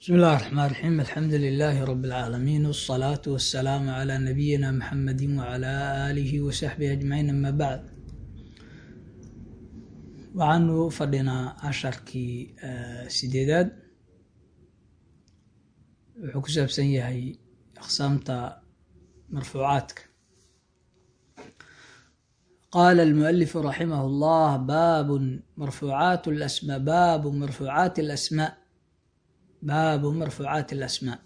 بسم الله الرحمن الرحيم الحمد لله رب العالمين والصلاة والسلام على نبينا محمد وعلى آله وصحبه أجمعين أما بعد waxaanu fadhinaa casharkii sideedaad wuxuu ku saabsan yahay aqsaamta marfuucaadka qaala almualifu raximah اllah baabu marfuucaat lasmaa baabu marfuucaati alasmaa baabu marfuucaati alasmaa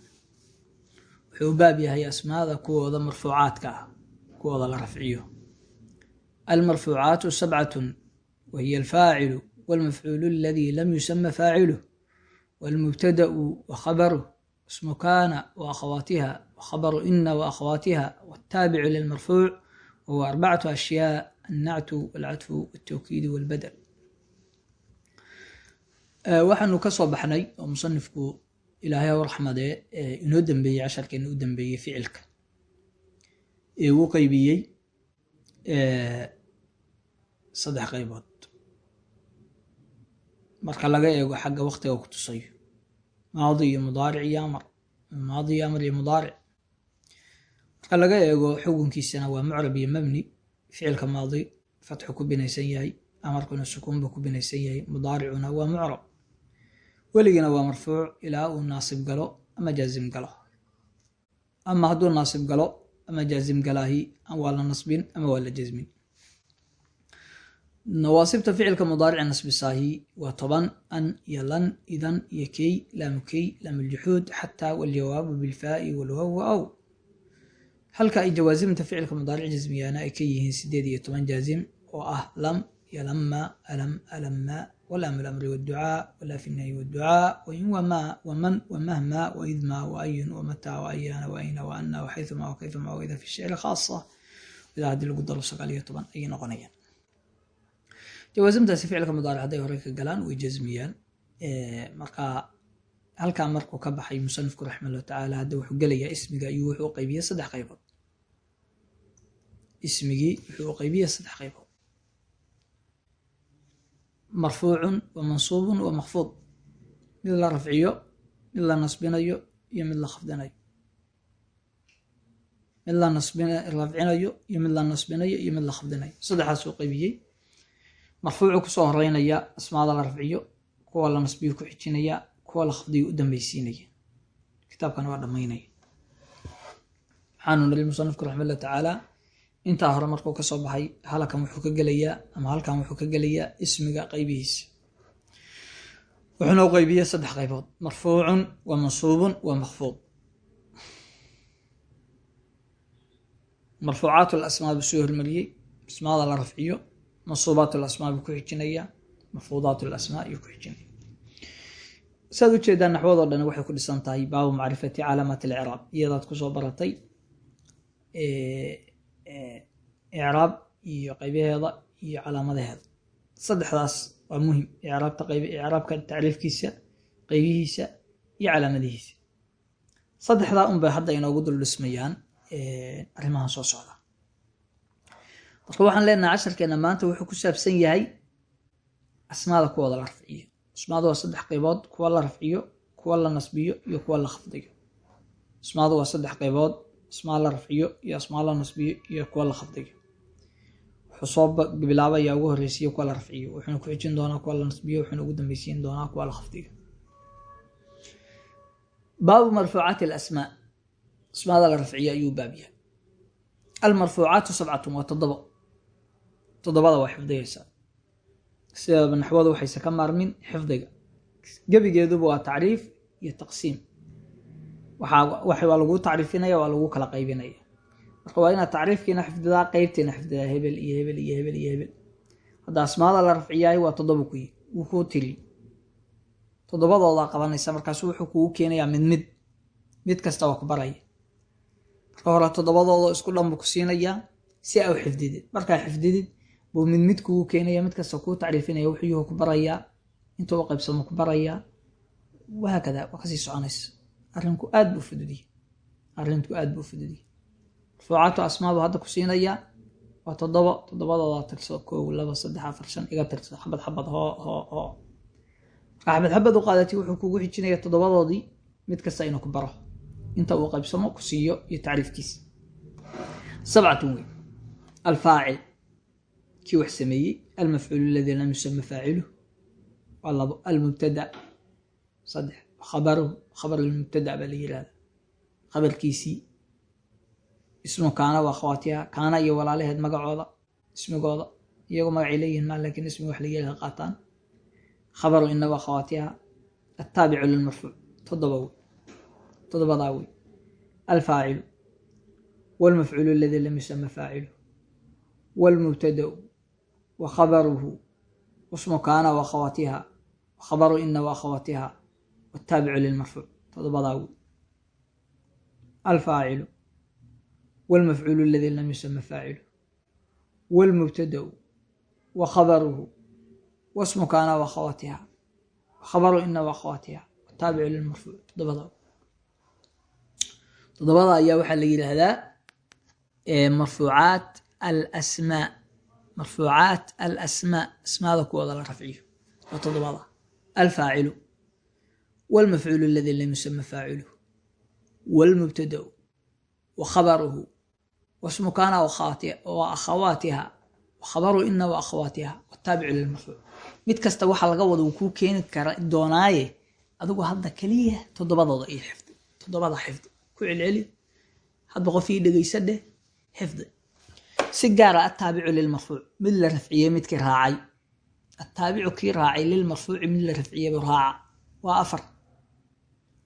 wuxuu u baab yahay asmaada kuwooda marfuucaadka ah kuwooda la rafciyo almarfuucaatu sabcatun وهي الفاعل والمفعول الذي لم يسمى فاعله والمبتدأ وخبره اسم كان وأخواتها وخبر إن وأخواتها والتابع للمرفوع وهو أربعة أشياء النعت والعطف والتوكيد والبدل waxaanu ka soo baxnay oo musanifku ilaahay u raxmade inoo dembeeyey casharka inoo dembeeyey ficilka. Ee uu qeybiyey saddex qaybood. Marka laga eego xagga waktiga ku tusayo maadi iyo mudaaric iyo amar maadi iyo amar iyo mudaaric. Marka laga eego xukunkiisana waa mucrab iyo mabni ficilka maadi fatxu ku binaysan yahay amarkuna sukuun buu ku binaysan yahay mudaaricuna waa mucrab weligana waa marfuuc ilaa uu naasib galo ama jaazim galo. Ama hadduu naasib galo ama jaazim galaahi waa la nasbin ama waa la jasmin nawaasibta ficilka mudaarici nasbisaahi waa toban an iyo lan idan iyo key laamu key laamuljuxuud xataa waljawaabu bilfaai walwaw wa aw. Halka ay jawaasimta ficilka mudaaric jasmiyaana ay ka yihiin sideed iyo toban jaazim oo ah lam iyo lama alam alama walaam lamri wducaa walaa fi nahyi wducaa wain wamaa waman wamahma waidma waayun wamataa waayaana waayna waana waxayuma wakayfuma waida fi shicri khaasa idaa haddii lagu daro sagaal iyo toban ayay noqonayaan jawaasimtaasi ficilka mudaaric hadday horey ka galaan way jasmiyaan marka halkaa markuu ka baxay musanifku raxima allahu tacaala hadda wuxuu gelayaa ismiga iyo wuxuu u qeybiyey saddex qaybood ismigii wuxuu u qaybood marfuucun wa mansuubun wa makfuud mid la rafciyo mid la nasbinayo iyo mid la khafdinayo. Mid la rafcinayo iyo mid la nasbinayo iyo mid la khafdinayo. Saddexaas uu qeybiyey marfuucu ku soo horeynaya asmaada la rafciyo kuwa la nasbiyo ku xijinaya kuwa la khafdiyo u dambeysiinaya kitaabkana waa dhammaynaya. Waxaanu niri musanifku raxima llah tacaala intaa hore markuu ka soo baxay halkan wuxuu ka gelayaa ama halkan wuxuu ka gelayaa ismiga qaybihiisa wuxuuna u qeybiya saddex qaybood. Marfuucun wa mansuubun wa makfuud marfuucaat lasmaa buu soo hormariyey asmaada la rafciyo mansuubaat lasmaa buu ku xijinaya mafruudaat lasmaa iyuu ku xijinaya. Saad u jeedaa naxwadoo dhan waxay ku dhisan tahay baabu macrifati calaamaat alciraab iyadaad ku soo baratay icraab iyo qaybaheeda iyo calaamadaheeda. Saddexdaas waa muhiim icraabta qayb icraabka tacriifkiisa qaybihiisa iyo calaamadihiisa. Saddexdaa un bay hadda inoogu dul dhismayaan arrimahan soo socda. Marka waxaan leenahay casharkeena maanta wuxuu ku saabsan yahay asmaada kuwooda la rafciyo. Asmaadu waa saddex qaybood kuwa la rafciyo kuwa la nasbiyo iyo kuwa la khafdiyo. Asmaadu waa saddex qaybood asmaa la rafciyo iyo asmaa la nasbiyo iyo kuwa la khafdiyo wuxuu soo bilaabaya ugu horeysiyo kuwa la rafciyo. Wuxuuna ku xijin doonaa kuwa la nasbiyo wuxuuna ugu dambeysiin doonaa kuwa la khafdiyo baabu marfuucaati alasmaa asmaada la rafciyo ayuu baab yahay. Almarfuucaatu sabcatun waa toddobo. Toddobada waa xifdigaysaa sideedaba naxwadu waxayse ka maarmin xifdiga. Gebigeeduba waa tacriif iyo taqsiim waa laguu tacriifinaya waa lagu kala qaybinaya. Marka waa inaad tacriifkiina xifdidaa qeybtiina xifdidaa hebel iyo hebel iyo hebel iyo hebel. Hadda asmaada la rafciyaay waa toddoba kuyi wuu kuu tiri. Toddobadoodaa qabanaysa markaasu wuxuu kugu keenayaa mid mid mid kasta waa ku baraya. Marka hore toddobadooda isku dhan buu ku siinayaa si aa u xifdidid. Markaa xifdidid buu mid mid kugu keenaya mid kasta kuu tacriifinaya wuxuyuhu ku barayaa intuu u qaybsamo ku barayaa. Wahaakada waa ka sii soconaysa arrinku aad buu fududiye arrinku aad buu fududiye marfuucaatu asmaadu hadda ku siinayaa waa toddobo toddobadooda tirso kow laba saddex afar shan iga tirso. Xabad xabad hoo hoo hoo. Marka xabad xabad u qaadati wuxuu kugu xijinaya toddobadoodii mid kasta inuu ku baro. Inta uu qaybsamo ku siiyo iyo tacriifkiisa. Sabcatun wey alfaacil. Kii wax sameeyey. Almafcuul aladii lam yusama faaciluh waa labo. Almubtada. Saddex khabaruhu khabarulmubtadac baa la yirahda khabarkiisii ismu kaana waa khawaatiha kaana iyo walaalaheed magacooda ismigooda iyagoo magacay leeyihiin ma laakiin ismiga wax laga yelha qaataan. Khabaru ina waa khawaatiha ataabicu lilmarfuuc todoba wey toddobadaa wey alfaacilu walmafcuulu aladii lam yusama faaciluhu walmubtadau wa khabaruhu ismu kaana waa khawaatiha khabaru ina waa khawaatiha wataabicu lilmarfuuc todobadaa wey alfaacilu wاlmafcuulu aladii lam yusama faacilu wاlmubtadau wa khabaruhu wasmuka ana wakhawatiha khabaru ina wakhawatiha wataabicu lilmarfuuc todobadaa todobada ayaa waxaa la yidhaahdaa marfuucaat alasmaa marfuucaat alasmaa asmaada kuwooda la rafciyo waa todobada alfaacilu wاlmafcuul اladii lam yusama faaciluh wاlmubtadau wa khabaruhu wasmu kaana wa akhawaatiha khabaru ina wa akhawaatiha wataabicu lilmarfuuc mid kasta waxaa laga wada uu kuu keeni kara doonaaye adigu hadda keliya toddobadooda iyo xifdi toddobada xifdi ku celceli hadba qof ii dhegeysa dheh xifdi si gaara ataabicu lilmarfuuc mid la rafciyey midkii raacay ataabicu kii raacay lilmarfuuci mid la rafciyeybu raaca waa afar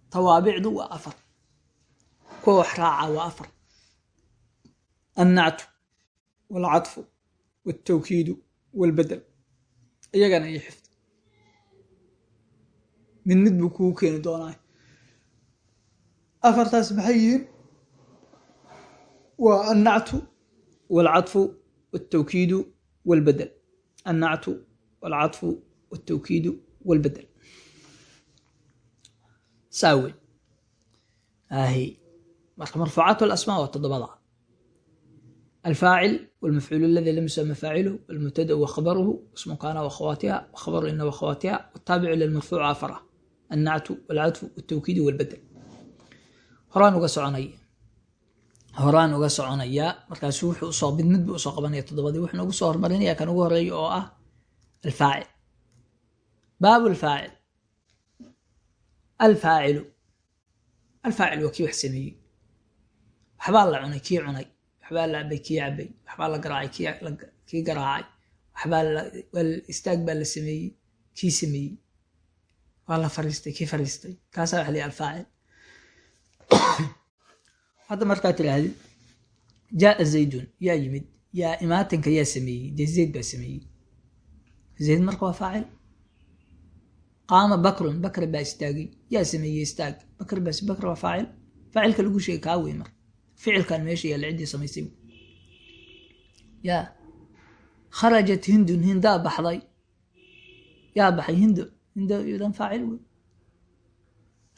tawaabicdu waa afar. Kuwa wax raaca waa afar. Annactu walcadfu waltawkiidu walbadel iyagana iyo xifd. Mid mid buu kugu keeni doonaa. Afartaas maxay yihiin? Waa annactu walcadfu waltawkiidu walbadel annactu walcadfu waltawkiidu walbadel saawi ahi marka marfuucaat alasmaa waa toddobada. Alfaacil wlmafcuul aladi lam yusama faaciluhu wlmubtadau wakhabaruhu ismu kaana wakhawaatiha wakhabaru ina wakhawaatiha wataabicu lilmarfuuc afara annactu walcadfu wtawkiidu walbadel horaan uga soconay horaan uga soconayaa markaasu wuxuu u soo mid mid buu u soo qabanaya toddobadii wuxuu nagu soo hormarinaya kan ugu horreeya oo ah alfaacil. Baabu alfaacil alfaacilu alfaacil waa kii wax sameeyey waxbaa la cunay kii cunay waxbaa la cabay kii cabay waxbaa la garaacay kii garaacay waxbaa istaag baa la sameeyey kii sameeyey waa la fariistay kii fariistay kaasaa waxa la alfaacil hadda markaa tirahdid jaaa zaydun yaa yimid yaa imaatinka yaa sameeyey dee zayd baa sameeyey zayd marka waa faacil qaama bakrun bakr baa istaagay. Yaa sameeyey istaag. Bakr baa bakr waa faacil. Faacilka lagu sheegay kaa wey marka ficilkan meesha yaalla ciddii samaysay. Yaa. Kharajat hindun hindaa baxday. Yaa baxay hindo hindo idan faacil wey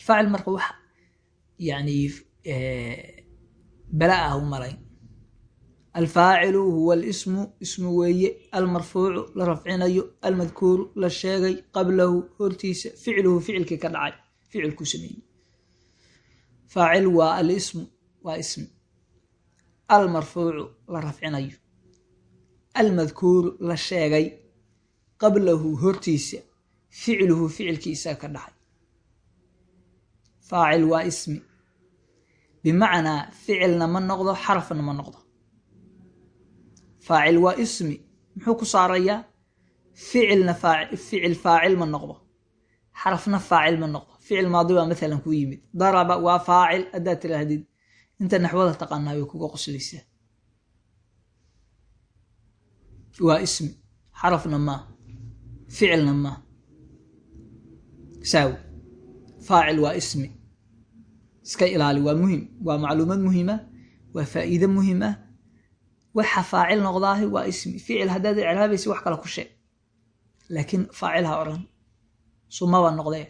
faacil marka wax yani bala ah u malayn alfaacilu huwa alismu ismu weeye almarfuucu la rafcinayo almadkuuru la sheegay qablahu hortiisa ficluhu ficilkii ka dhacay ficilkuu sameeyey. Faacil waa alismu waa ismi. Almarfuucu la rafcinayo almadkuuru la sheegay qablahu hortiisa ficluhu ficilkiisa ka dhacay. Faacil waa ismi. Bimacnaa ficilna ma noqdo xarafna ma noqdo faacil waa ismi. Muxuu ku saarayaa? Ficilna ficil faacil ma noqdo. Xarafna faacil ma noqdo. Ficil maadi baa maalan ku yimid. Daraba waa faacil haddaad tiraahdid inta naxwada taqaanaa way kuga qoslaysaa waa ismi. Xarafna maa ficilna maa saawi. Faacil waa ismi. Iska ilaali waa muhiim. Waa macluumad muhima. Waa faa'iide muhiim ah waxa faacil noqdaahi waa ismi ficil haddaad icraabaysa wax kale ku sheeg. Laakiin faacil ha odhan sumaba noqdee.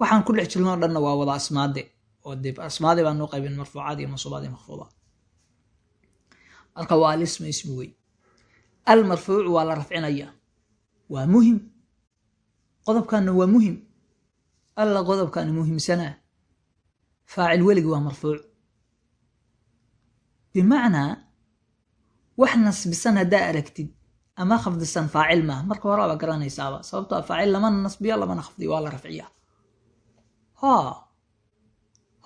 Waxaan ku dhex jirnoo dhanna waa wada asmaade oo dib asmaade baa noo qaybin marfuucaad iyo mansuubaad iyo makfuudaad marka waa alismi ismi wey almarfuucu waa la rafcinaya. Waa muhiim. Qodobkanna waa muhiim. Alla qodobkaani muhiimsanaa faacil weligi waa marfuuc. Bimacnaa wax nasbisan haddaa aragtid ama khafdisan faacil maaha. Marka hore aba garanaysaaba sababtoo faacil lamana nasbiyo lamana khafdiyo waa la rafciyaa. Ha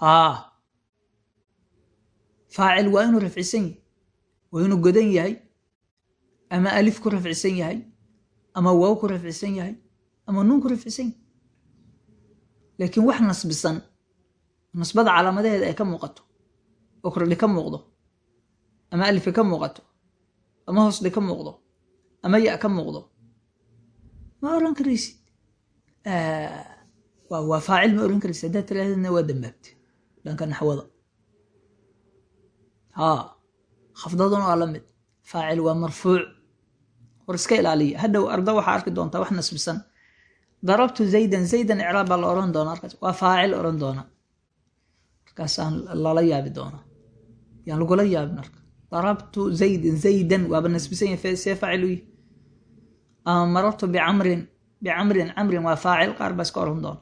ha faacil waa inuu rafcisan yahay. Waa inuu godan yahay. Ama alif ku rafcisan yahay. Ama waaw ku rafcisan yahay. Ama nuun ku rafcisan yahay. Laakiin wax nasbisan nasbada calaamadaheeda ay ka muuqato oo kordhi ka muuqdo ama alifi ka muuqato ama hoosdhi ka muuqdo ama ya ka muuqdo ma oran karaysid waa faacil ma oran karaysid haddaad tirahdadna waa dambaabte dhanka naxwada haa khafdaduna waa la mid faacil waa marfuuc war iska ilaaliya hadhow arda waxaa arki doontaa wax nasbisan darabtu zaydan zaydan icraab baa la oran doona arkaas waa faacil oran doona markaasaan lala yaabi doonaa yaan lagula yaabin marka darabtu zaydan zaydan waaba nasbisan yahay see faacil u yihi ama marartu bicamrin bicamrin camrin waa faacil qaar baa iska oran doona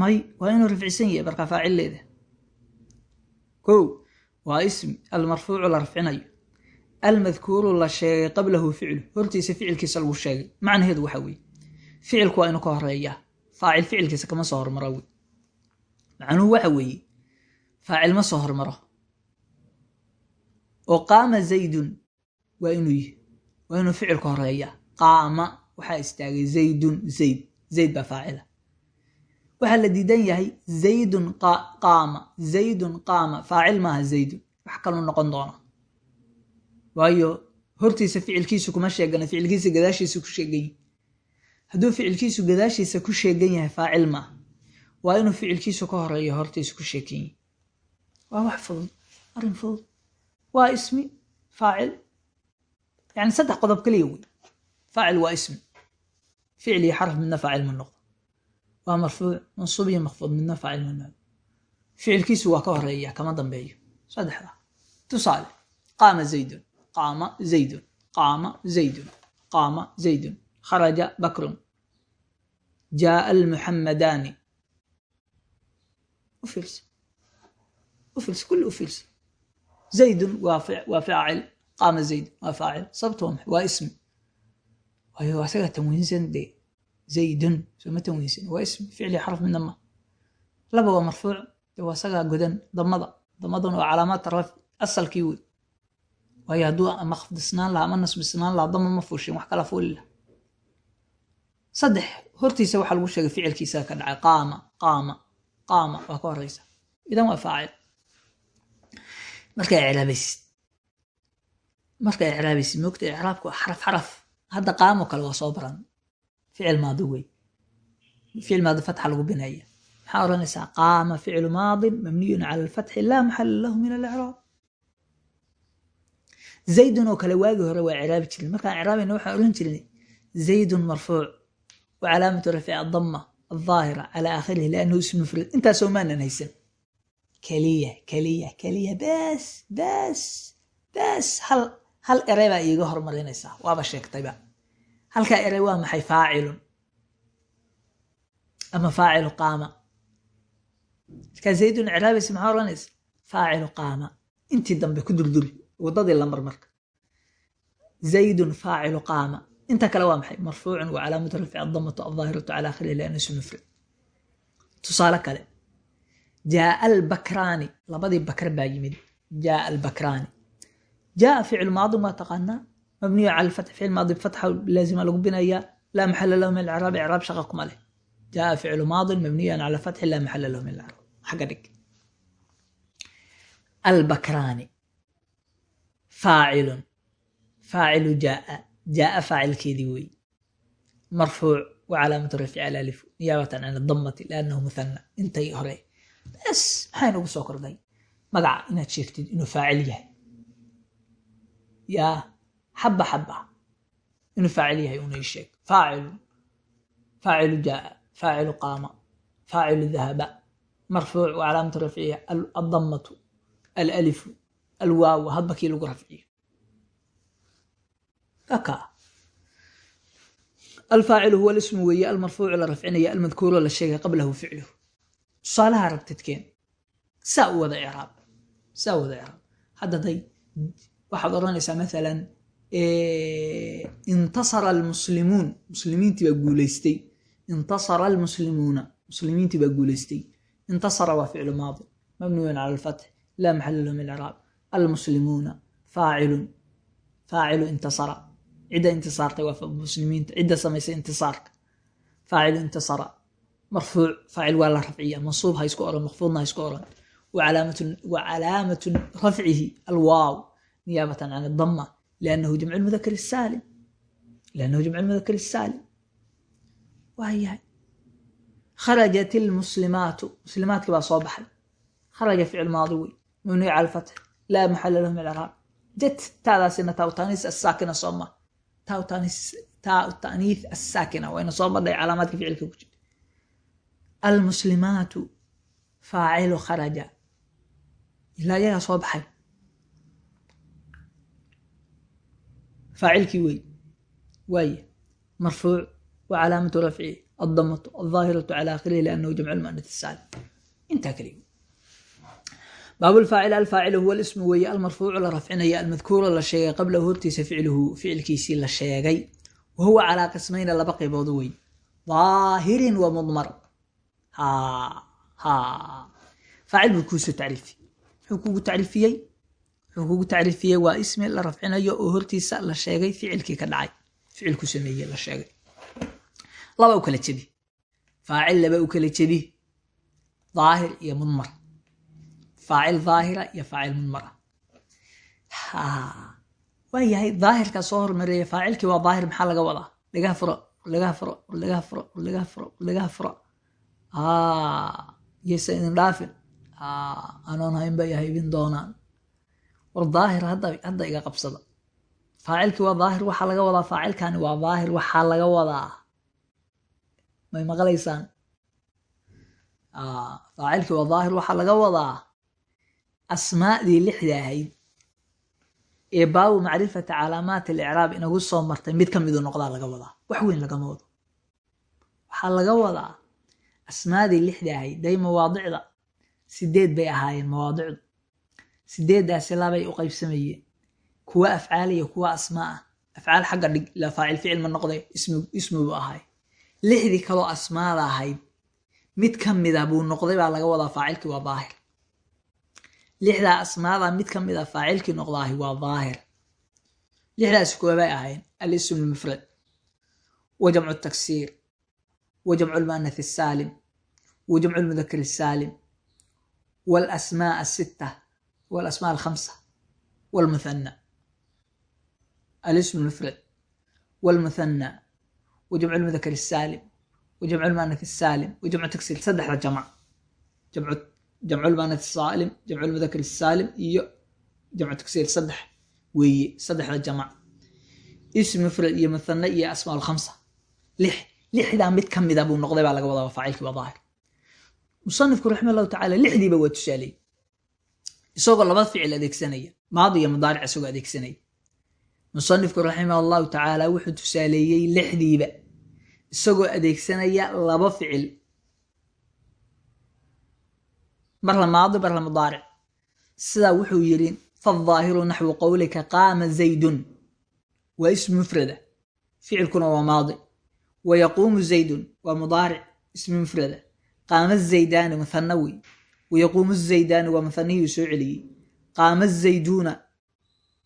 may waa inuu rafcisan yahay markaa faacil leedah ko waa ismi almarfuucu la rafcinayo almadkuuru la sheegay qablahu ficlu hortiisa ficilkiisa lagu sheegay macnaheedu waxa weeye ficilku waa inuu ka horeeyaa faacil ficilkiisa kama soo hormaro macnuhu waxa weeye faacil ma soo hormaro oo qaama zaydun waa inuu waa inuu ficilka horeeyaa qaama waxaa istaagay zaydun zayd zayd baa faacila waxaa la diidan yahay zaydun qaama zaydun qaama faacil maaha zaydun wax kaluu noqon doona waayo hortiisa ficilkiisu kuma sheegana ficilkiisa gadaashiisa ku sheegan yahi hadduu ficilkiisu gadaashiisa ku sheegan yahay faacil maaha waa inuu ficilkiisu ka horeeyo hortiisa ku sheegan yahi waa wax fudud arrin fudud waa ismi faacil. Yani saddex qodob keliya wey faacil waa ismi. Ficil iyo xaraf midna faacil ma noqdo. Waa marfuuc mansuub iyo makfuud midna faacil ma noqdo. Ficilkiisu waa ka horreeya kama dambeeyo. Saddexda. Tusaale. Qaama zaydun. Qaama zaydun. Qaama zaydun. Qaama zaydun. Kharaja bakrun jaaa almuxamadaani u fiirsa u fiirsa kulli u fiirsa zaydun waa faacil qaama zaydun waa faacil sababto waa maxay waa ismi waayo asaga tanwiinsan dee zaydun sooma tanwiinsan waa ismi ficli xaraf midna ma laba waa marfuuc dee waa asagaa godan damada damaduna waa calaamaad raf asalkii wey waayo hadduu ama khafdisnaan laha ama nasbisnaan laha dama ma fuushin wax kala fuuli laha saddex hortiisa markaa icraabaysid markaa icraabaysid moogta icraabku xaraf xaraf. Hadda qaamo kale waa soo baran. Ficil maadi wey ficil maadi fatxa lagu binaya maxaa odhanaysaa qaama ficlu maadin mabniyun cala alfatxi laa maxala lahu min alicraab zaydun oo kale waagii hore waa ciraabi jirin. Markaan ciraabayna waxaan odhan jirnay zaydun marfuuc wa calaamatu adama aldaahira cala aakhirihi liannahu ism mufrad. Intaasoo maanan haysan keliya keliya keliya bes bes bes. Hal hal erey baa iiga hormarinaysaa waaba sheegtayba halkaa erey waa maxay faacilun? Ama faacilu qaama? Markaa zaydun ciraabaysa maxaa odhanaysa faacilu qaama. Intii dambe ku dulduri wadadii lamar marka zaydun faacilu qaama. Inta kale waa maxay? Marfuucun wa calaamatu rafci adamatu aldaahiratu cala akhirihi liannahu ism mufrad tusaale kale jaaa albakraani labadii bakr baa yimid jaaa albakraani jaaa ficil maadi waa taqaanaa mabniyu cala alfatx ficil maadi fatxa laazima lagu binayaa laa maxala lahu min alciraab icraab shaqa kuma leh jaaa ficlu maadin mabniyun cala fatxi laa maxala lahu min alciraab xagga dhig albakraani faacilun faacilu jaaa jaaa faacilkeedii wey marfuuc wa calaamatu rafci niyaabatan can adamati liannahu muthana intay hore bes maxaa inagu soo kordhay. Magaca inaad sheegtid inuu faacil yahay. Yaa xaba xaba inuu faacil yahay una sheeg. Faacilu faacilu jaaa faacilu qaama faacilu dahaba marfuuc calaamatu rafcihi adamatu alalifu alwaaw hadba kii lagu rafciyo. Alfaacilu huwa lismu weeye almarfuucu la rafcinaya almadkuuro la sheegay qablahu ficluhu tusaalaha rabtidkeen saa u wada icraab. Saa u wada icraab. Hadda day waxaad odhanaysaa maalan intasara almuslimuun. Muslimiintii baa guulaystay. Intasara almuslimuuna. Muslimiintii baa guulaystay. Intasara waa ficlu maadi. Mabniyun cala alfatx laa maxala lahu min icraab. Almuslimuuna faacilun. Faacilu intasara. Cidda intisaartay waa muslimiinta. Cidda samaysay intisaarka. Faacilu intasara marfuuc faacil waa la rafciya mansuub ha isku oran makfuudna ha isku oran. Wa calaamatu rafcihi alwaaw niyaabatan can adama liannahu jamcu lmudakar saalim liannahu jamcu lmudakar saalim waayahay kharajat ilmuslimaatu muslimaadkii baa soo baxay kharaja ficil maadi wey mabniy cala alfatx laa maxala lahu min jat taadaasina taa taaniis asaakina soo ma. Taa taaniis asaakina wayna soo madhay calaamaadka ficilka ku jira almuslimaatu faacilu kharaja ilaa iyagaa soo baxay faacilkii wey waaye marfuuc wa calaamatu rafci addamatu aldaahiratu cala akhirihi liannahu jamcu lmu'anath saalim intaa kaliya baabulfaacil alfaacilu huwa lismu weeye almarfuucu la rafcinaya almadkuuru la sheegay qablahu hortiisa ficluhu ficilkiisii la sheegay wa huwa calaa qismayna laba qaybood wey daahirin wa mudmar faacil buu kuusoo tacriifiyey. Muxuu kugu tacriifiyey. Kugu tacriifiyey waa ismi la rafcinayo oo hortiisa la sheegay ficilkii ka dhacay. Ficilku sameeye la sheegay. Laba u kala jebi. Faacil laba u kala jebi. Daahir iyo mudmar faacil daahira iyo faacil mudmara waa yahay daahirkaa soo hormareeya faacilkii waa daahir maxaa laga wadaa? Lagaa furo lagaa furo lagaa furo lagaa furo lagaa furo yaysa idin dhaafin anoon hayn bay haybin doonaan. War daahir hadda iga qabsada. Faacilkii waa daahir waxaa laga wadaa. Faacilkani waa daahir waxaa laga wadaa. May maqlaysaan? Faacilkii waa daahir waxaa laga wadaa. Asmaadii lixda ahayd ee baabu macrifati calaamaat alicraab inagu soo martay mid ka midu noqdaa laga wadaa. Wax weyn lagama wado. Waxaa laga wadaa asmaadii lixda ahayd day mawaadicda. Sideed bay ahaayeen mawaadicdu. Sideeddaasi labay u qaybsamayeen. Kuwa afcaal iyo kuwa asmaa. Ah afcaal xagga dhig ilaa faacil ficil ma noqde ismibu ahay. Lixdii kaloo asmaada ahayd. Mid ka mida buu noqday baa laga wadaa faacilkii waa daahir. Lixdaa asmaada mid ka mid a faacilkii noqdaahi waa daahir. Lixdaasi kuwabay ahayn alism lmufrad wa jamcu taksiir jamcu lmudakar asaalim walasmaa asitta walasmaa alkhamsa walmuthana alism lmufrad walmuthana wa jamcu lmudakar asaalim wa jamcu lmuanath asaalim wa jamcu taksiir saddexda jamc jamcu jamcu lmuanath saalim jamcu lmudakar saalim iyo jamcu taksiir saddex weeye saddexda jamac ism mufrad iyo muthane iyo asmaa lkhamsa lix lixdaa mid ka mida buu noqday baa laga wadaa faacilkii waa daahir musanifku raxima allahu tacala lixdiiba waa tusaaleyey isagoo laba ficil adeegsanaya maadi iyo mudaaric isagoo adeegsanaya musanifku raximah allahu tacaala wuxuu tusaaleeyey lixdiiba isagoo adeegsanaya laba ficil marla maadi marla mudaaric sidaa wuxuu yidhi faaldaahiru naxwu qowlika qaama zaydun waa ism mufrada ficilkuna waa maadi wa yaquumu zaydun waa mudaaric ismi mufrada qaama zaydaani muthana wey wa yaquumu zaydaani waa muhanihii soo celiyey qaama zayduuna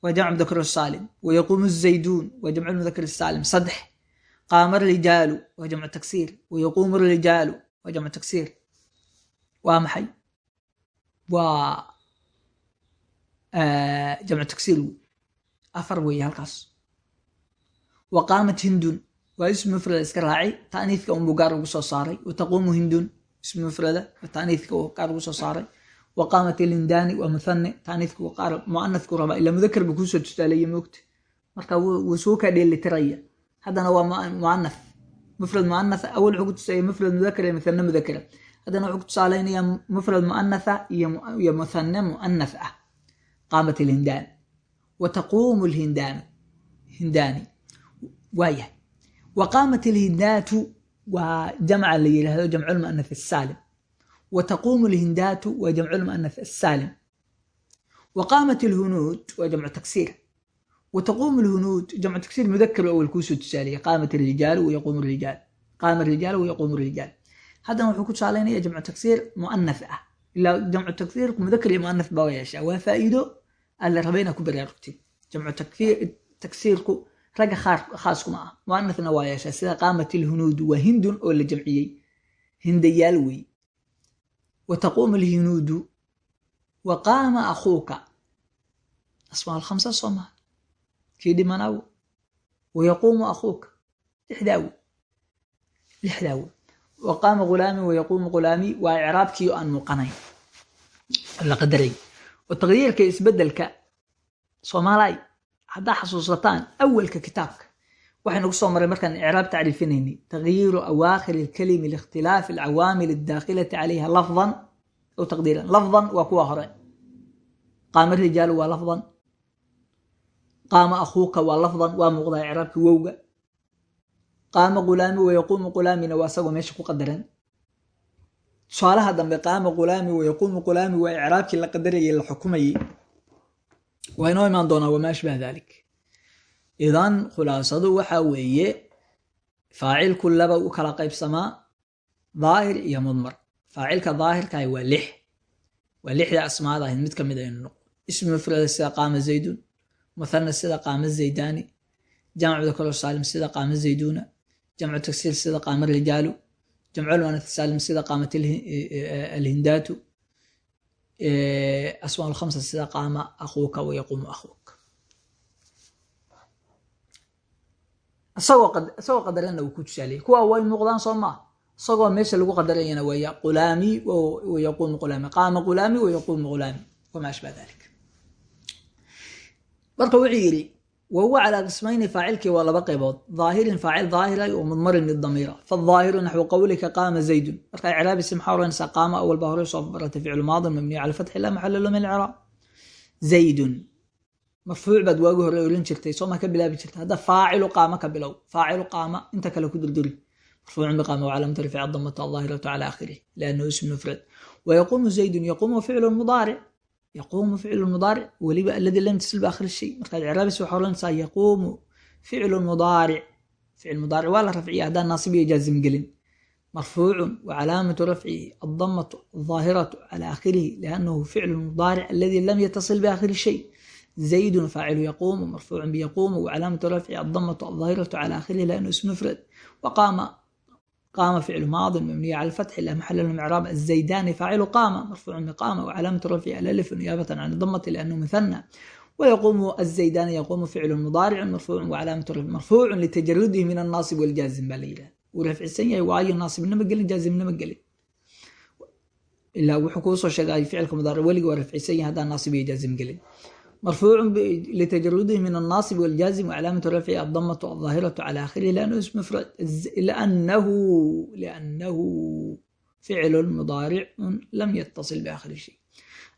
waa jamc mudakar saalim wa yaquumu zayduun waa jamcu mudakar saalim saddex qaama rijaalu waa jamcu taksiir wa yaquumu rijaalu waa jamcu taksiir waa maxay waa jamcu taksiir wey afar weeye halkaas wa qaamat hindun waa ismi mufrada iska raacay. Taaniidka unbuu gaar ugu soo saaray. Wa taquumu hindun ismi mufrada. Taaniidka gaar ugu soo saaray. Wa qaamat waa muthane taaniidka qaar muanafku rabaa. Ila mudakar kuusoo tusaaleeye moogta. Marka wuu suu ka dheelitiraya haddana waa muanaf mufrad muanath awal wuxuu ku tusaya mufrad mudakar iyo muthane mudakara haddana wuxuu ku tusaalaynayaa mufrad muanatha iyo muthane muanath ah qaamat ilhindaan wa taquumu lhindaanu waayahay wa qaamat alhindaatu waa jamca la yidhahdo jamculmu'anath asaalim wa taquumu alhindaatu waa jamculmu'anath asaalim wa qaamat alhunuud waa jamcu taksiir wa taquumu alhunuud jamcu taksiir mudakar awal kuusoo tusaaliyay qaamat alrijaalu wayaquumu rijaal qaama rijaalu wayaquumu rijaal haddana wuxuu ku tusaalaynaya jamcu taksiir mu'anath ah ilaa jamcu taksiir mudakar iyo mu'anath baa yeeshaa waa faa'iido aan la rabay inaad ku baraarugtid jamcu taksiirku ragga khaaskuma ah mu'anathna waa yeeshaa sida qaamat alhunuudu waa hindun oo la jamciyey. Hindayaal wey. Wa taquumu alhunuudu wa qaama akhuuka. Asmaa alkhamsa soo maha kii dhimanaawo wa yaquumu akhuuka. Lixdaawo lixdaawo wa qaama ghulaami wa yaquumu ghulaami waa icraabkii aan muuqanayn la qadaray oo taqdiirka isbeddelka soomaalay haddaa xasuusataan awalka kitaabka. Waxaynu soo maray markaan icraab tacriifinaynay tagyiiru awaakhir alkalimi liikhtilaafi alcawaamil addaakilati calayha lafdan. Aw taqdiiran lafdan waa kuwa hore. Qaama rijaalu waa lafdan. Qaama akhuuka waa lafdan waa muuqdaa icraabka wowga. Qaama ghulaami wayaquumu ghulaamina waa isagoo meesha ku qadaran. Tusaalaha dambe qaama ghulaami wayaquumu ghulaami waa icraabkii la qadarayay la xukumayay waa inoo imaan doonaa wamaa ashbaha dalik idan khulaasadu waxa weeye faacilku laba u kala qaybsamaa daahir iyo mudmar. Faacilka daahirkaah waa lix. Waa lixda asmaada ahayd mid ka mid aynu noqo ismi mufrada sida qaama zaydun muthana sida qaama zaydaani jamc dakalo saalim sida qaama zayduuna jamcu taksiir sida qaama rijaalu jamculmuanath saalim sida qaamat alhindaatu asmaa lkhamsa sida qaama akhuuka wayaquumu akhuuka isagoo qadarana uu ku tusaaliyay kuwa way muuqdaan soo maa isagoo meesha lagu qadarayana waa qulaami wayaquumu qulaami qaama qulaami wayaquumu qulaami wamaa ashbah dalik marka wuxuu yidhi wahuwa calaa qismayni faacilkii waa laba qaybood daahirin faacil daahiray wa mudmarin mid damiira fadaahiru naxwu qawlika qaama zaydun marka icraabisi maxaa oranaysaa qaama awal baa hore soo baratay ficlu maadin mabniya cala fatxi laa maxala lahu min icraab zaydun marfuuc baad waagi hore oran jirtay soo ma ka bilaabi jirta hadda faacilu qaama ka bilow faacilu qaama inta kale ku durduri marfuucun biqaama wacalaamatu rifci adamatu aldaahiratu cala aakhirih yaquumu ficlu mudaaric weliba aladi lam tasil baakhir shay markaad icraabis waxaa oranaysaa yaquumu ficlu mudaaric ficil mudaaric waa la rafciya haddaan naasib iyo jaazim gelin marfuucun wacalaamatu rafcihi adamatu aldaahiratu cala aakhirihi liannahu ficlu mudaaric aladi lam yatasil baakhiri shay zaydun faacilu yaquumu marfuucun biyaquumu wacalaamatu rafcihi adamatu aldaahiratu cala aakhirihi liannahu ismu mufrad waqaama قام فعل ماض مبني على الفتح لا محل له من اعراب الزيدان فاعل قام مرفوع بقام وعلامة رفعه الالف نيابة عن الضمة لأنه مثنى ويقوم الزيدان يقوم فعل مضارع مرفوع وعلامة رفعه مرفوع لتجرده من الناصب والجازم بليلة ورفع السنية واي الناصب نما قلن جازم نما قلن إلا وحكوص شغاي فعل مضارع ولي ورفع السنية هذا الناصب يجازم قلن مرفوع لتجرده من الناصب والجازم وعلامة رفعه الضمة الظاهرة على آخره لأنه اسم مفرد لأنه لأنه فعل مضارع لم يتصل بآخر شيء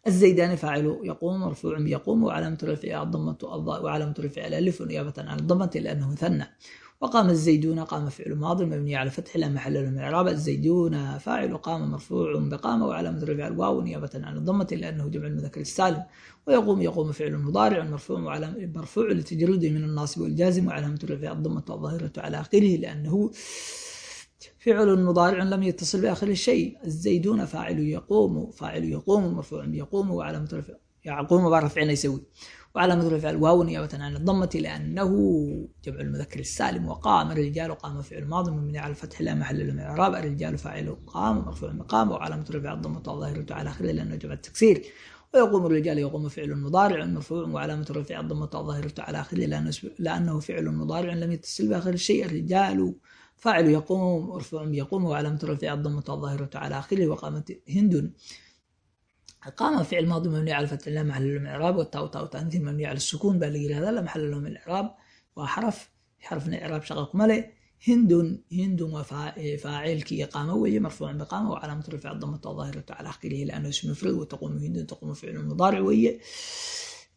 الزيدان فاعل يقوم مرفوع بيقوم وعلامة رفعه الضمة وعلامة رفعه الألف نيابة عن الضمة لأنه مثنى وقام الزيدون قام فعل ماض مبني على فتح لا محل له من الاعراب الزيدون فاعل قام مرفوع بقام وعلامة رفع الواو نيابة عن الضمة لأنه جمع المذكر السالم ويقوم يقوم فعل مضارع مرفوع وعلامة مرفوع لتجرده من الناصب والجازم وعلامة رفع الضمة الظاهرة على آخره لأنه فعل مضارع لم يتصل بآخر الشيء الزيدون فاعل يقوم فاعل يقوم مرفوع بيقوم وعلامة رفع يقوم برفع يسوي وعلامة رفع الواو نيابة عن الضمة لأنه جمع المذكر السالم وقام الرجال قام فعل ماضي مبني على الفتح لا محل له من الإعراب الرجال فاعل قام مرفوع مقام وعلامة رفع الضمة الظاهرة على آخره لأنه جمع التكسير ويقوم الرجال يقوم فعل مضارع مرفوع وعلامة رفع الضمة الظاهرة على آخره لأنه لأنه فعل مضارع لم يتصل بآخر الشيء الرجال فاعل يقوم مرفوع يقوم وعلامة رفع الضمة الظاهرة على آخره وقامت هند قام فعل ماضي مبني على الفتح لا محل له من الاعراب والتاء تاء تأنث مبني على السكون بالغير هذا لا محل له من الاعراب وحرف حرف من الاعراب شقق ملئ هند هند وفاعل كي قام وهي مرفوع بقامة وعلامة رفع الضمة الظاهرة على آخره لأنه اسم مفرد وتقوم هند تقوم فعل مضارع وهي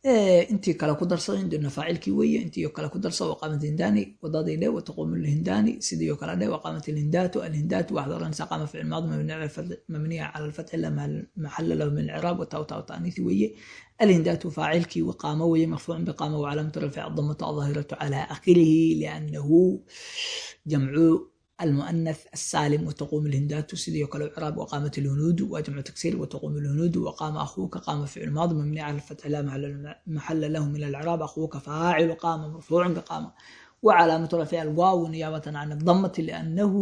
intii kale ku darsa indina faacilkii weeye intii kale ku darsa waqaamat hindani wadadii dhe wataquumu lhindani sidii kale dhe waqaamat lhindaatu alhindaatu waxaad oranaysaa qaama ficil maadi mabniya cala alfatxi la maxala lahu min alciraab wataw taw taaniisi weeye alhindaatu faacilkii waqaamo weeye marfuucun biqaama wacalaamatu rafci adamatu adahiratu cala akhirihi liannahu jamcu المؤنث السالم وتقوم الهندات سيدي وكلو عراب وقامت الهنود وجمع تكسير وتقوم الهنود وقام أخوك قام فعل ماضي مبني على الفتح لا محل له من الإعراب أخوك فاعل قام مرفوع بقام وعلامة رفع الواو نيابة عن الضمة لأنه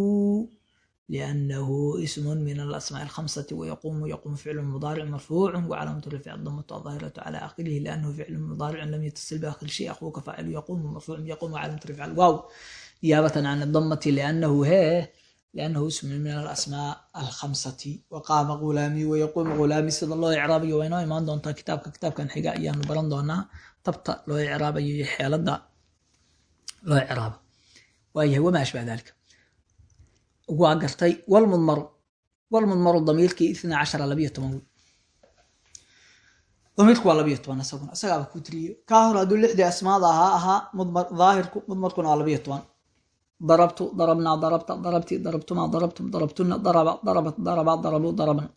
لأنه اسم من الأسماء الخمسة ويقوم يقوم فعل مضارع مرفوع وعلامة رفع الضمة الظاهرة على آخره لأنه فعل مضارع لم يتصل بآخر شيء أخوك فاعل يقوم مرفوع يقوم وعلامة رفع الواو نيابة عن الضمة لأنه هي لأنه اسم من الأسماء الخمسة وقام غلامي ويقوم غلامي سيد الله إعرابي وينو إيمان دونتا كتابك كتاب كان حقا إيان بران دونا تبطأ لو إعرابي يحيال الدا لو إعراب وأيه وما أشبه ذلك وقرتي والمضمر والمضمر الضمير كي 12 لبيه تموت ضميرك waa labiyo toban isaguna isagaaba ku tiriye kaa hor hadduu lixdii asmaada ahaa ahaa mudmar daahirku mudmarkuna waa labiyo toban darabtu darabnaa darabta darabti darabtuma darabtum darabtuna daraba darabat daraba darabu darabna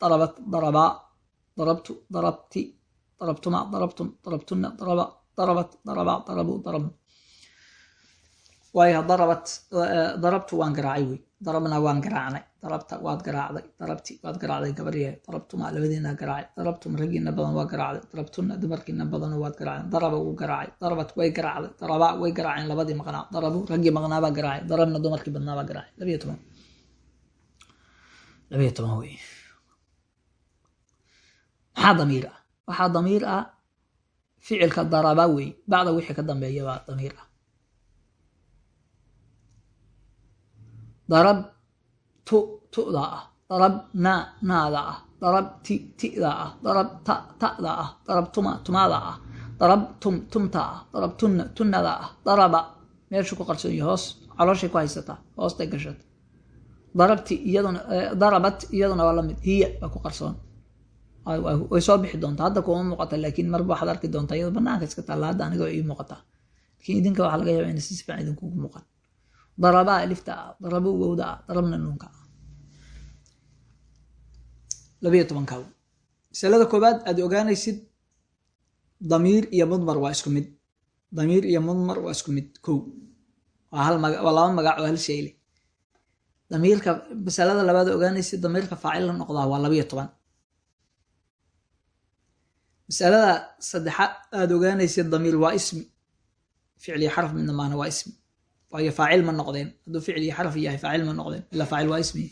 darabat darabaa darabtu darabti darabtuma darabtum darabtuna daraba darabat daraba darabu darabna waayo darabat darabtu waan garaacay wey. Darabna waan garaacnay. Darabta waad garaacday. Darabti waad garaacday gabaryahay darabtuma labadiina garaacay. Darabtum raggiina badan waa garaacday. Darabtuna dumarkiina badan waad garaaceen daraba wuu garaacay. Darabat way garaacday. Daraba way garaaceen labadii maqnaa. Darabu raggii maqnaabaa garaacay. Darabna dumarkii badnaabaa garaacay. Labiyo toban. Labiyo toban wey. Maxaa damiir ah? Waxaa damiir ah ficilka daraba wey. Bacda wixii ka dambeeya baa damiir ah darab tu tu'da ah darab na naada ah darab ti ti'da ah darab ta ta'da ah darab tuma tumada ah darab tum tumta ah darab tunna tunnada ah daraba. Meeshu ku qarsoon yahay hoos calooshay ku haysataa hoostay gashata darabti iyaduna darabat iyaduna waa la mid hiya waa ku qarsoon. Way soo bixi doontaa hadda kuma muuqata laakiin marba waxaad arki doontaa iyadoo banaanka iska taalla hadda aniga ii muuqataa. Laakiin idinka waxaa laga yaabaa inay si fiican idinkugu darabaa alifta ah darabu wowda ah darabna nuunka ah tobanka masalada koobaad aad ogaanaysid damiir iyo mudmar waa isku mid damiir iyo mudmar waa isku mid kow waa hal maga waa laba magac oo hal shay damiirka masalada labaad ogaanaysid damiirka faacil la noqdaa waa labiyo toban masalada saddexaad aad ogaanaysid damiir waa ismi ficil iyo xaraf midna maana waa ismi waayo faacil ma noqdeen. Hadduu ficil iyo xaraf yahay faacil ma noqdeen. Ilaa faacil waa ismi.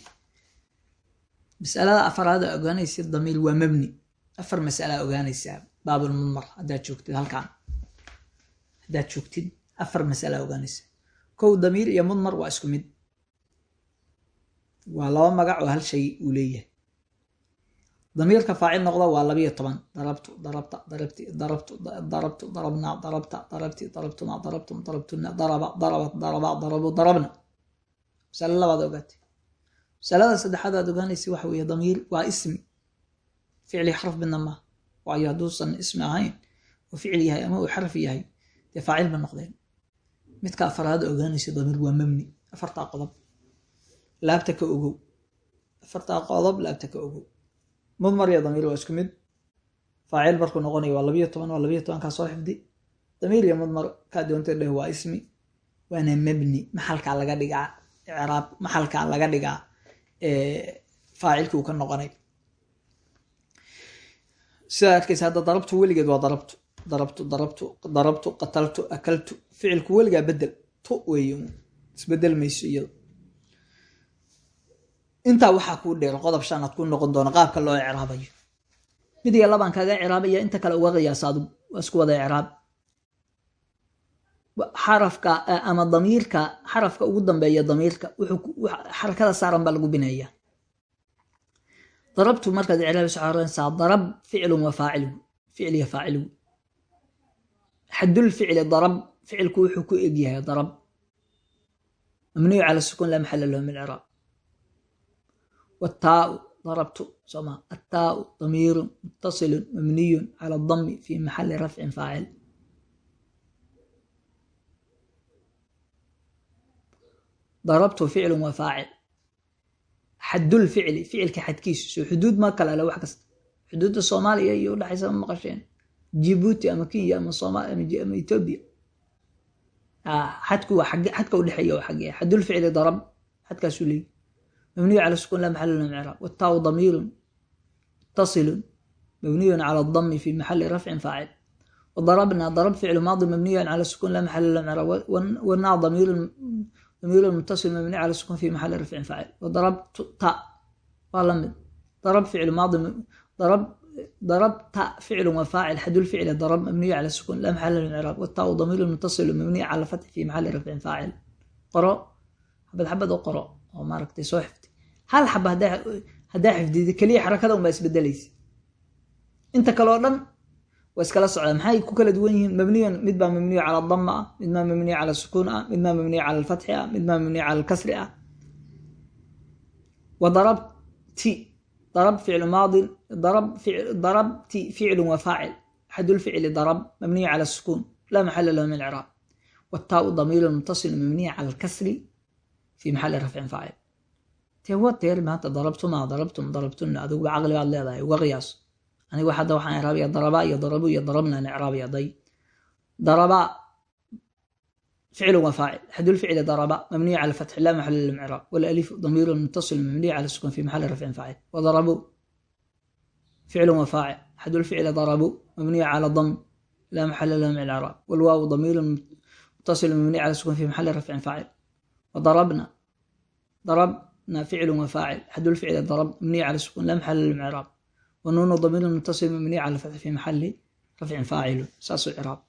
Masalada afaraad aa ogaanaysid damiir waa mabni. Afar masala ogaanaysaa baabulmudmar haddaad joogtid halkaan. Haddaad joogtid afar masala ogaanaysaa kow damiir iyo mudmar waa isku mid. Waa laba magac oo hal shay uu leeyahay damiirka faacil noqda waa labiyo toban. Darabtu darabta darabti darabtu darabtu darabnaa darabta darabti darabtuma darabtum darabtuna daraba darabat daraba darabu darabna. Masale labaad ogaatay. Masalada saddexaad aad ogaanaysa waxa weeye damiir waa ismi. Ficli xarf midna waayo hadduusan ismi ahayn oo ficil yahay ama uu xarf yahay dee faacil ma noqdeen. Midka afaraad ogaanaysa damiir waa mabni. Afartaa qodob. Laabta ka ogow. Afartaa qodob laabta ka ogow mudmar iyo damiir waa isku mid. Faacil markuu noqonayo waa labiyo toban waa labiyo tobankaa soo xifdi. Damiir iyo mudmar kaa doonta dheh waa ismi waana mabni maxalkaa laga dhigaa icraab maxalkaa laga dhigaa faacilkii uu ka noqonay. Sidaa arkaysa hadda darabtu weligeed waa darabtu darabtu darabtu darabtu qataltu akaltu ficilku weligaa bedel tu weeye isbeddel mayso iyado intaa waxaa kuu dheer qodob shanaad ku noqon doona qaabka loo icraabayo. Mid iyo labaan kaga icraabaya inta kale uga qiyaasa waa isku wada icraab. Xarafka ama damiirka xarafka ugu dambeeya damiirka xarakada saaran baa lagu bineeya darabtu markaad icraabayso waxaa oranaysaa darab ficlun wa faacilu ficliya faacilu xadul darab ficilku wuxuu ku egyahay darab. Mamnuuc cala sukuun laa maxala lahu min wataau darabtu sooma attaau damiirun mutasilun mabniyun cala dami fi maxali rafcin faacil darabtu ficlu waa faacil xadulficli ficilka xadkiisu soo xuduud ma kale ale wax kasta xuduudda soomaaliya iyo udhexaysa ma maqasheen jibuuti ama kenya ama etoobiya xadku waa xadka udhexeeya waa xagee xadulficli darab xadkaasuu leey leeyi mabniyu cala sukun laa maxala lahu micraab wattaau damiirun muttasilun mabniyun cala dami fi maxali rafcin faacil وضربنا ضرب فعل ماضي مبني على السكون لا محل له من والنا ضمير ضمير متصل مبني على السكون في محل رفع فاعل وضربت تاء والله ضرب فعل ماضي ضرب ضرب تاء فعل وفاعل حد الفعل ضرب مبني على السكون لا محل له من الاعراب والتاء ضمير متصل مبني على الفتح في محل رفع فاعل قرأ حبد حبد وقرأ او ما ركتي سو hal xaba haddaa xifdida keliya xarakada unbaa isbedelaysa inta kaleo dhan waa iskala socda. Maxay ku kala duwan yihiin? Mabniyon midbaa mabniyo cala dama ah midmaa mabniyo cala sukuun ah midmaa mabniyo cala alfatxi ah midmaa mabniyo cala alkasri. Ah wa darabti darab ficlu maadin darabti ficlu wa faacil axadulficli darab mabniyo cala sukuun laa maxala lahu min icraab wataau damiiru muttasil mabniya cala alkasri fi maxali rafcin faacil tee wa teer maanta darabtuma darabtum darabtuna adiguba caqli baad leedahay uga qiyaaso anigu hadda waxaan icraabaya daraba iyo darabu iyo darabnaan icraabaya day. Daraba ficlu wa faacil. Xadu lficli daraba mabniyu cala fatxi laa maxala lilmicraab walaliif damiiru muttasil mabniyu cala sukun fi maxali rafcin faacil. Wadarabu ficlu wa faacil. Xadu lficli darabu mabniyu cala dam laa maxala lahu icraab walwaawu damiiru muttasil mabniyu cala sukun fi maxali rafcin faacil. Wadarabna darabna ficlu wa faacil xadu lficli darab mabniyu cala sukun laa maxala lilmicraab ونون ضمير متصل مبني على الفتح في محل رفع فاعل ساس إعراب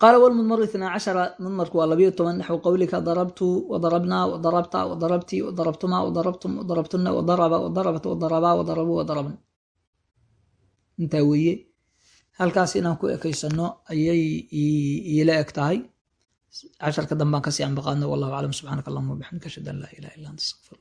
قال والمضمر اثنا عشر مضمر واللبي طبعا نحو قولك ضربت وضربنا وضربت وضربتي وضربتما وضربتم وضربتن وضرب وضربت وضربا وضربوا وضربن انت ويه halkaas inaan ku ekaysano ayay iila eg tahay casharka dambaan ka sii anbaqaadno wallahu aclam. Subxaanaka allahuma wabixamdika ashhadu an laa ilaha illa anta astaqfir